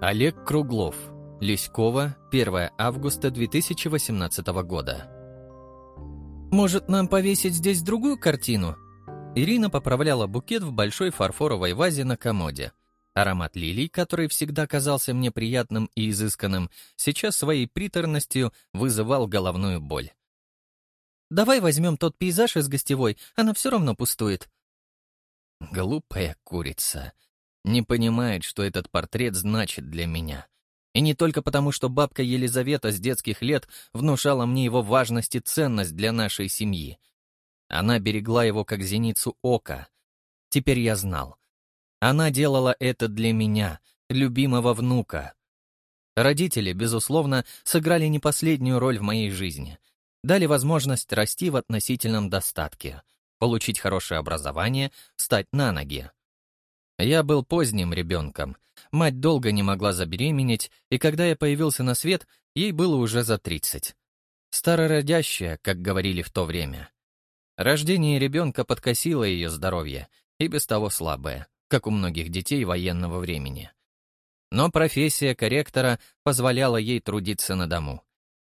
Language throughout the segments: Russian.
Олег Круглов. Леськова, 1 августа 2018 года. «Может, нам повесить здесь другую картину?» Ирина поправляла букет в большой фарфоровой вазе на комоде. Аромат лилий, который всегда казался мне приятным и изысканным, сейчас своей приторностью вызывал головную боль. «Давай возьмем тот пейзаж из гостевой, она все равно пустует». Глупая курица. Не понимает, что этот портрет значит для меня. И не только потому, что бабка Елизавета с детских лет внушала мне его важность и ценность для нашей семьи. Она берегла его как зеницу ока. Теперь я знал. Она делала это для меня, любимого внука. Родители, безусловно, сыграли не последнюю роль в моей жизни. Дали возможность расти в относительном достатке, получить хорошее образование, встать на ноги. Я был поздним ребенком. Мать долго не могла забеременеть, и когда я появился на свет, ей было уже за 30. Старородящая, как говорили в то время. Рождение ребенка подкосило ее здоровье, и без того слабое, как у многих детей военного времени. Но профессия корректора позволяла ей трудиться на дому.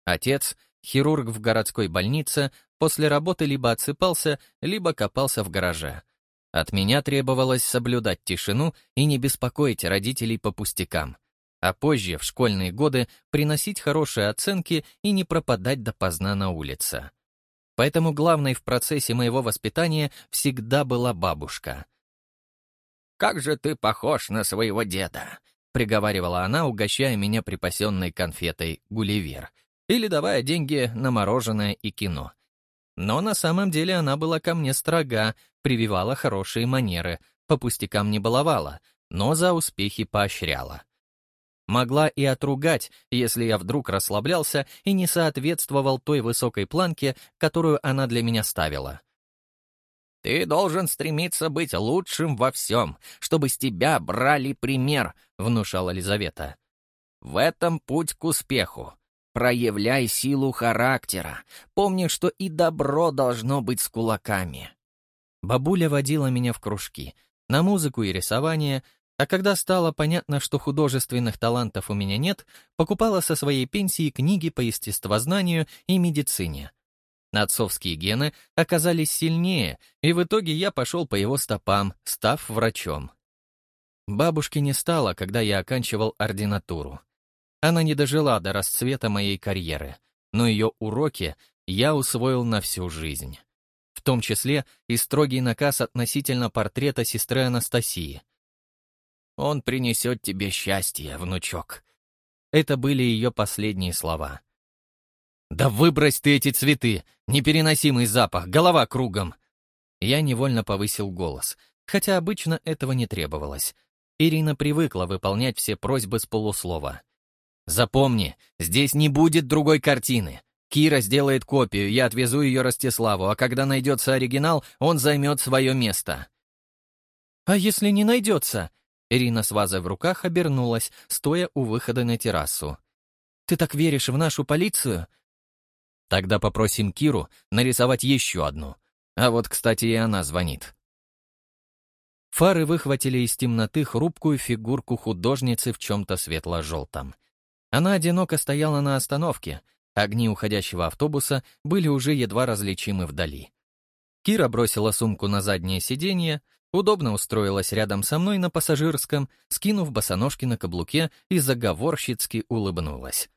Отец, хирург в городской больнице, после работы либо отсыпался, либо копался в гараже, от меня требовалось соблюдать тишину и не беспокоить родителей по пустякам, а позже, в школьные годы, приносить хорошие оценки и не пропадать допоздна на улице. Поэтому главной в процессе моего воспитания всегда была бабушка. «Как же ты похож на своего деда!» — приговаривала она, угощая меня припасенной конфетой «Гулливер» или давая деньги на мороженое и кино. Но на самом деле она была ко мне строга, прививала хорошие манеры, по пустякам не баловала, но за успехи поощряла. Могла и отругать, если я вдруг расслаблялся и не соответствовал той высокой планке, которую она для меня ставила. «Ты должен стремиться быть лучшим во всем, чтобы с тебя брали пример», — внушала Елизавета. «В этом путь к успеху. Проявляй силу характера. Помни, что и добро должно быть с кулаками. Бабуля водила меня в кружки, на музыку и рисование, а когда стало понятно, что художественных талантов у меня нет, покупала со своей пенсии книги по естествознанию и медицине. Отцовские гены оказались сильнее, и в итоге я пошел по его стопам, став врачом. Бабушки не стало, когда я оканчивал ординатуру. Она не дожила до расцвета моей карьеры, но ее уроки я усвоил на всю жизнь. В том числе и строгий наказ относительно портрета сестры Анастасии. «Он принесет тебе счастье, внучок». Это были ее последние слова. «Да выбрось ты эти цветы! Непереносимый запах, голова кругом!» Я невольно повысил голос, хотя обычно этого не требовалось. Ирина привыкла выполнять все просьбы с полуслова. Запомни, здесь не будет другой картины. Кира сделает копию, я отвезу ее Ростиславу, а когда найдется оригинал, он займет свое место. «А если не найдется?» Ирина с вазой в руках обернулась, стоя у выхода на террасу. «Ты так веришь в нашу полицию?» «Тогда попросим Киру нарисовать еще одну. А вот, кстати, и она звонит». Фары выхватили из темноты хрупкую фигурку художницы в чем-то светло-желтом. Она одиноко стояла на остановке, огни уходящего автобуса были уже едва различимы вдали. Кира бросила сумку на заднее сиденье, удобно устроилась рядом со мной на пассажирском, скинув босоножки на каблуке и заговорщицки улыбнулась.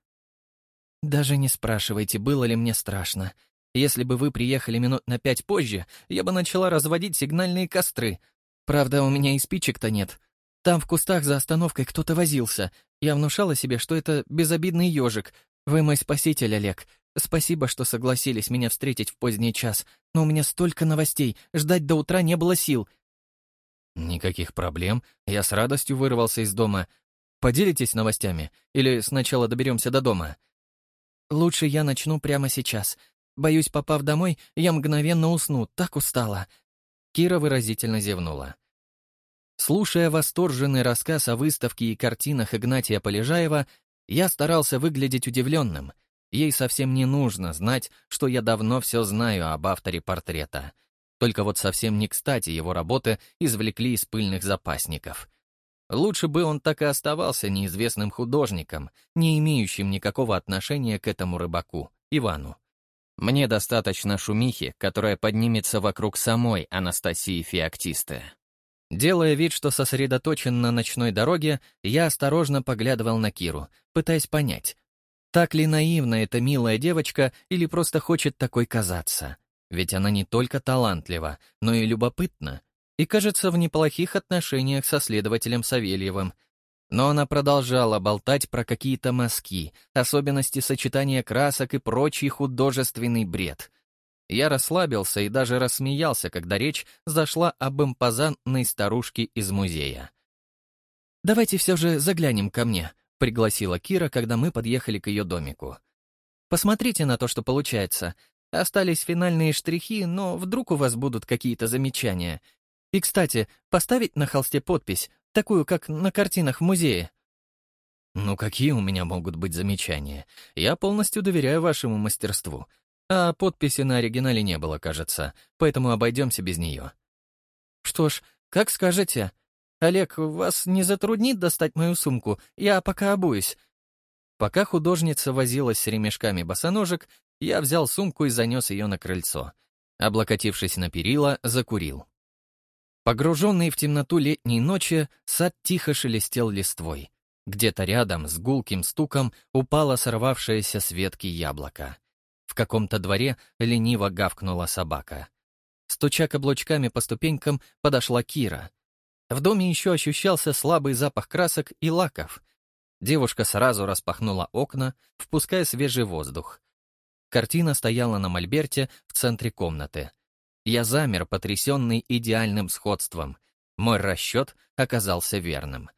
«Даже не спрашивайте, было ли мне страшно. Если бы вы приехали минут на пять позже, я бы начала разводить сигнальные костры. Правда, у меня и спичек-то нет, там в кустах за остановкой кто-то возился. Я внушала себе, что это безобидный ежик. Вы мой спаситель, Олег. Спасибо, что согласились меня встретить в поздний час. Но у меня столько новостей, ждать до утра не было сил. Никаких проблем. Я с радостью вырвался из дома. Поделитесь новостями? Или сначала доберемся до дома? Лучше я начну прямо сейчас. Боюсь, попав домой, я мгновенно усну, так устала. Кира выразительно зевнула. Слушая восторженный рассказ о выставке и картинах Игнатия Полежаева, я старался выглядеть удивленным. Ей совсем не нужно знать, что я давно все знаю об авторе портрета. Только вот совсем не кстати его работы извлекли из пыльных запасников. Лучше бы он так и оставался неизвестным художником, не имеющим никакого отношения к этому рыбаку, Ивану. Мне достаточно шумихи, которая поднимется вокруг самой Анастасии Феоктисты. Делая вид, что сосредоточен на ночной дороге, я осторожно поглядывал на Киру, пытаясь понять, так ли наивна эта милая девочка или просто хочет такой казаться. Ведь она не только талантлива, но и любопытна, и, кажется, в неплохих отношениях со следователем Савельевым. Но она продолжала болтать про какие-то мазки, особенности сочетания красок и прочий художественный бред. Я расслабился и даже рассмеялся, когда речь зашла об импозантной старушке из музея. «Давайте все же заглянем ко мне», — пригласила Кира, когда мы подъехали к ее домику. «Посмотрите на то, что получается. Остались финальные штрихи, но вдруг у вас будут какие-то замечания. И, кстати, поставить на холсте подпись, такую, как на картинах в музее. Ну какие у меня могут быть замечания? Я полностью доверяю вашему мастерству. А подписи на оригинале не было, кажется, поэтому обойдемся без нее. Что ж, как скажете. Олег, вас не затруднит достать мою сумку? Я пока обуюсь. Пока художница возилась с ремешками босоножек, я взял сумку и занес ее на крыльцо. Облокотившись на перила, закурил. Погруженный в темноту летней ночи, сад тихо шелестел листвой. Где-то рядом с гулким стуком упало сорвавшееся с ветки яблоко. В каком-то дворе лениво гавкнула собака. Стуча каблучками по ступенькам, подошла Кира. В доме еще ощущался слабый запах красок и лаков. Девушка сразу распахнула окна, впуская свежий воздух. Картина стояла на мольберте в центре комнаты — я замер, потрясенный идеальным сходством. Мой расчет оказался верным.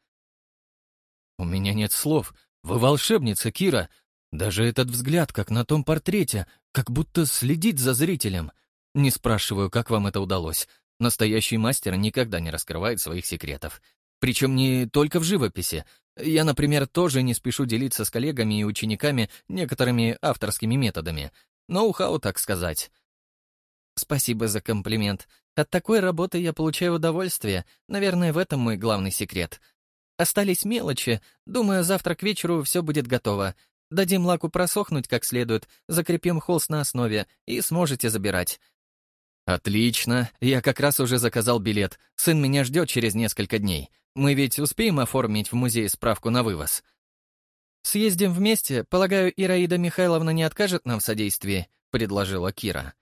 «У меня нет слов. Вы волшебница, Кира. Даже этот взгляд, как на том портрете, как будто следит за зрителем. Не спрашиваю, как вам это удалось. Настоящий мастер никогда не раскрывает своих секретов. Причем не только в живописи. Я, например, тоже не спешу делиться с коллегами и учениками некоторыми авторскими методами. Ноу-хау, так сказать. Спасибо за комплимент. От такой работы я получаю удовольствие. Наверное, в этом мой главный секрет. Остались мелочи. Думаю, завтра к вечеру все будет готово. Дадим лаку просохнуть как следует, закрепим холст на основе и сможете забирать. Отлично. Я как раз уже заказал билет. Сын меня ждет через несколько дней. Мы ведь успеем оформить в музее справку на вывоз. Съездим вместе. Полагаю, Ираида Михайловна не откажет нам в содействии, предложила Кира.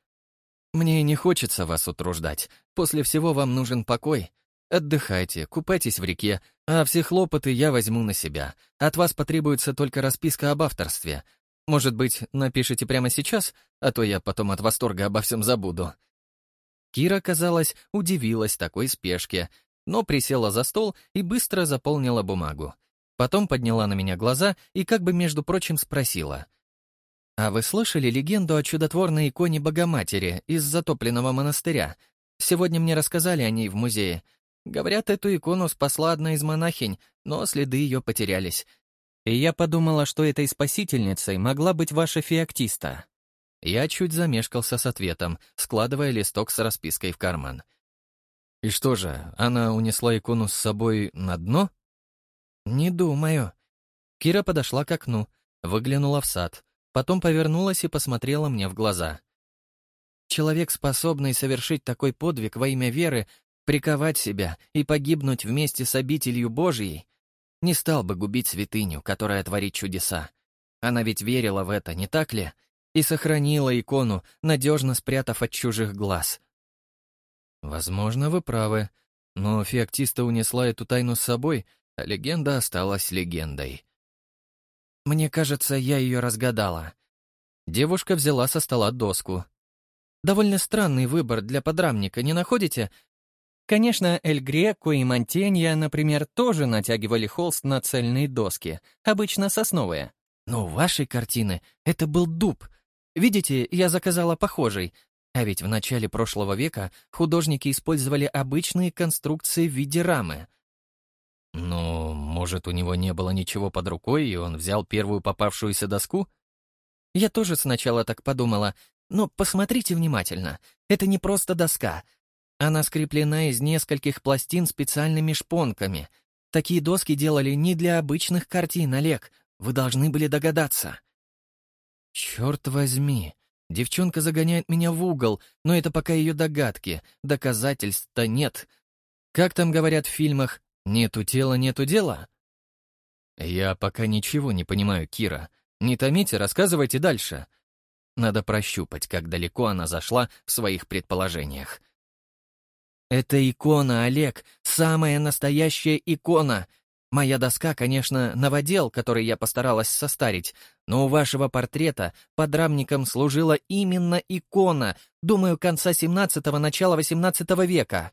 «Мне не хочется вас утруждать. После всего вам нужен покой. Отдыхайте, купайтесь в реке, а все хлопоты я возьму на себя. От вас потребуется только расписка об авторстве. Может быть, напишите прямо сейчас, а то я потом от восторга обо всем забуду». Кира, казалось, удивилась такой спешке, но присела за стол и быстро заполнила бумагу. Потом подняла на меня глаза и как бы, между прочим, спросила — «А вы слышали легенду о чудотворной иконе Богоматери из затопленного монастыря? Сегодня мне рассказали о ней в музее. Говорят, эту икону спасла одна из монахинь, но следы ее потерялись. И я подумала, что этой спасительницей могла быть ваша феоктиста». Я чуть замешкался с ответом, складывая листок с распиской в карман. «И что же, она унесла икону с собой на дно?» «Не думаю». Кира подошла к окну, выглянула в сад — Потом повернулась и посмотрела мне в глаза. Человек, способный совершить такой подвиг во имя веры, приковать себя и погибнуть вместе с обителью Божьей, не стал бы губить святыню, которая творит чудеса. Она ведь верила в это, не так ли? И сохранила икону, надежно спрятав от чужих глаз. Возможно, вы правы, но феоктиста унесла эту тайну с собой, а легенда осталась легендой. Мне кажется, я ее разгадала. Девушка взяла со стола доску. Довольно странный выбор для подрамника, не находите? Конечно, Эль Греко и Монтенья, например, тоже натягивали холст на цельные доски, обычно сосновые. Но у вашей картины это был дуб. Видите, я заказала похожий. А ведь в начале прошлого века художники использовали обычные конструкции в виде рамы — ну, может, у него не было ничего под рукой, и он взял первую попавшуюся доску? Я тоже сначала так подумала, но посмотрите внимательно. Это не просто доска. Она скреплена из нескольких пластин специальными шпонками. Такие доски делали не для обычных картин, Олег. Вы должны были догадаться». «Черт возьми, девчонка загоняет меня в угол, но это пока ее догадки, доказательств-то нет. Как там говорят в фильмах, нету тела, нету дела?» «Я пока ничего не понимаю, Кира. Не томите, рассказывайте дальше». Надо прощупать, как далеко она зашла в своих предположениях. «Это икона, Олег, самая настоящая икона. Моя доска, конечно, новодел, который я постаралась состарить, но у вашего портрета подрамником служила именно икона, думаю, конца 17-го, начала 18 века.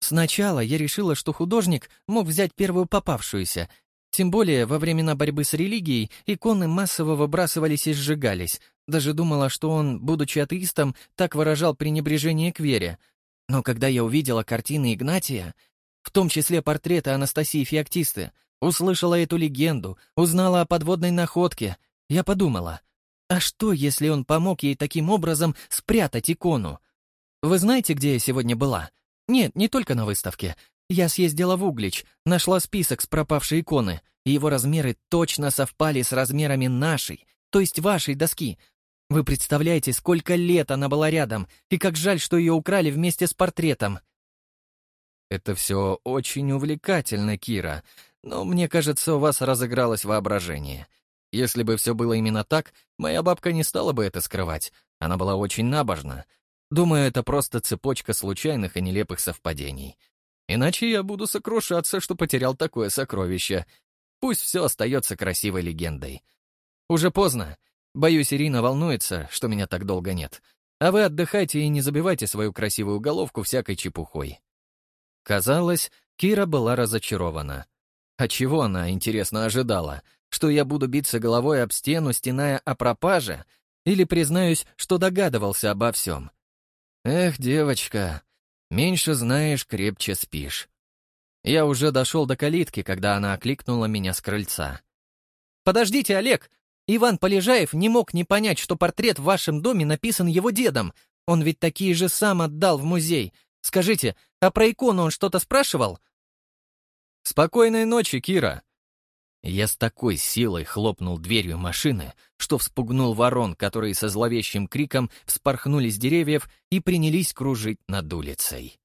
Сначала я решила, что художник мог взять первую попавшуюся, тем более во времена борьбы с религией иконы массово выбрасывались и сжигались. Даже думала, что он, будучи атеистом, так выражал пренебрежение к вере. Но когда я увидела картины Игнатия, в том числе портреты Анастасии Феоктисты, услышала эту легенду, узнала о подводной находке, я подумала, а что, если он помог ей таким образом спрятать икону? Вы знаете, где я сегодня была? Нет, не только на выставке. Я съездила в Углич, нашла список с пропавшей иконы, и его размеры точно совпали с размерами нашей, то есть вашей доски. Вы представляете, сколько лет она была рядом, и как жаль, что ее украли вместе с портретом. Это все очень увлекательно, Кира, но мне кажется, у вас разыгралось воображение. Если бы все было именно так, моя бабка не стала бы это скрывать. Она была очень набожна. Думаю, это просто цепочка случайных и нелепых совпадений. Иначе я буду сокрушаться, что потерял такое сокровище. Пусть все остается красивой легендой. Уже поздно. Боюсь, Ирина волнуется, что меня так долго нет. А вы отдыхайте и не забивайте свою красивую головку всякой чепухой. Казалось, Кира была разочарована. А чего она, интересно, ожидала? Что я буду биться головой об стену, стеная о пропаже? Или признаюсь, что догадывался обо всем? Эх, девочка, Меньше знаешь, крепче спишь. Я уже дошел до калитки, когда она окликнула меня с крыльца. «Подождите, Олег! Иван Полежаев не мог не понять, что портрет в вашем доме написан его дедом. Он ведь такие же сам отдал в музей. Скажите, а про икону он что-то спрашивал?» «Спокойной ночи, Кира!» Я с такой силой хлопнул дверью машины, что вспугнул ворон, которые со зловещим криком вспорхнули с деревьев и принялись кружить над улицей.